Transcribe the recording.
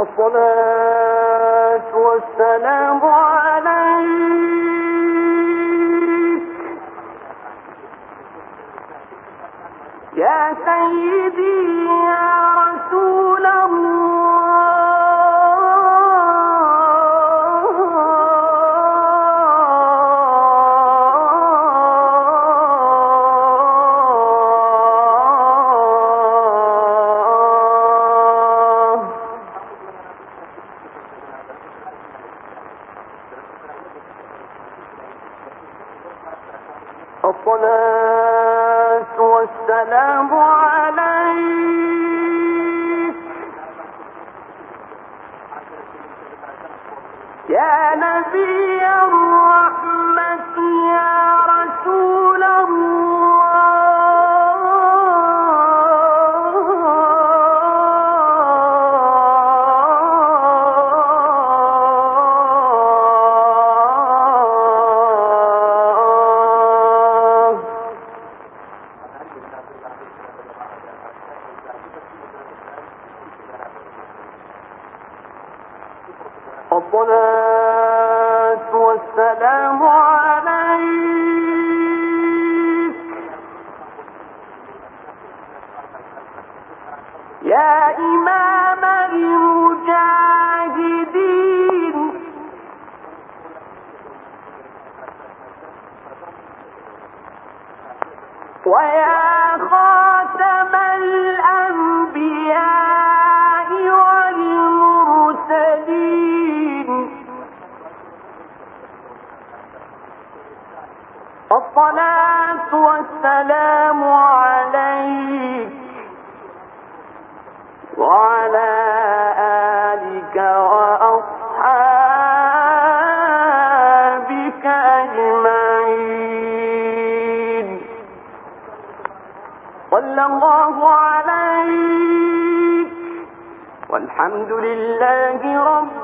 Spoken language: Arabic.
الصلاة والسلام عليك يا سيدي الصلاة والسلام عليك. يا نبي الرحمة يا الصلاة والسلام عليك. يا إمام المجاهدين. ويا الصلاة والسلام عليك وعلى آلك وأصحابك أجمعين. صلى الله عليك. والحمد لله رب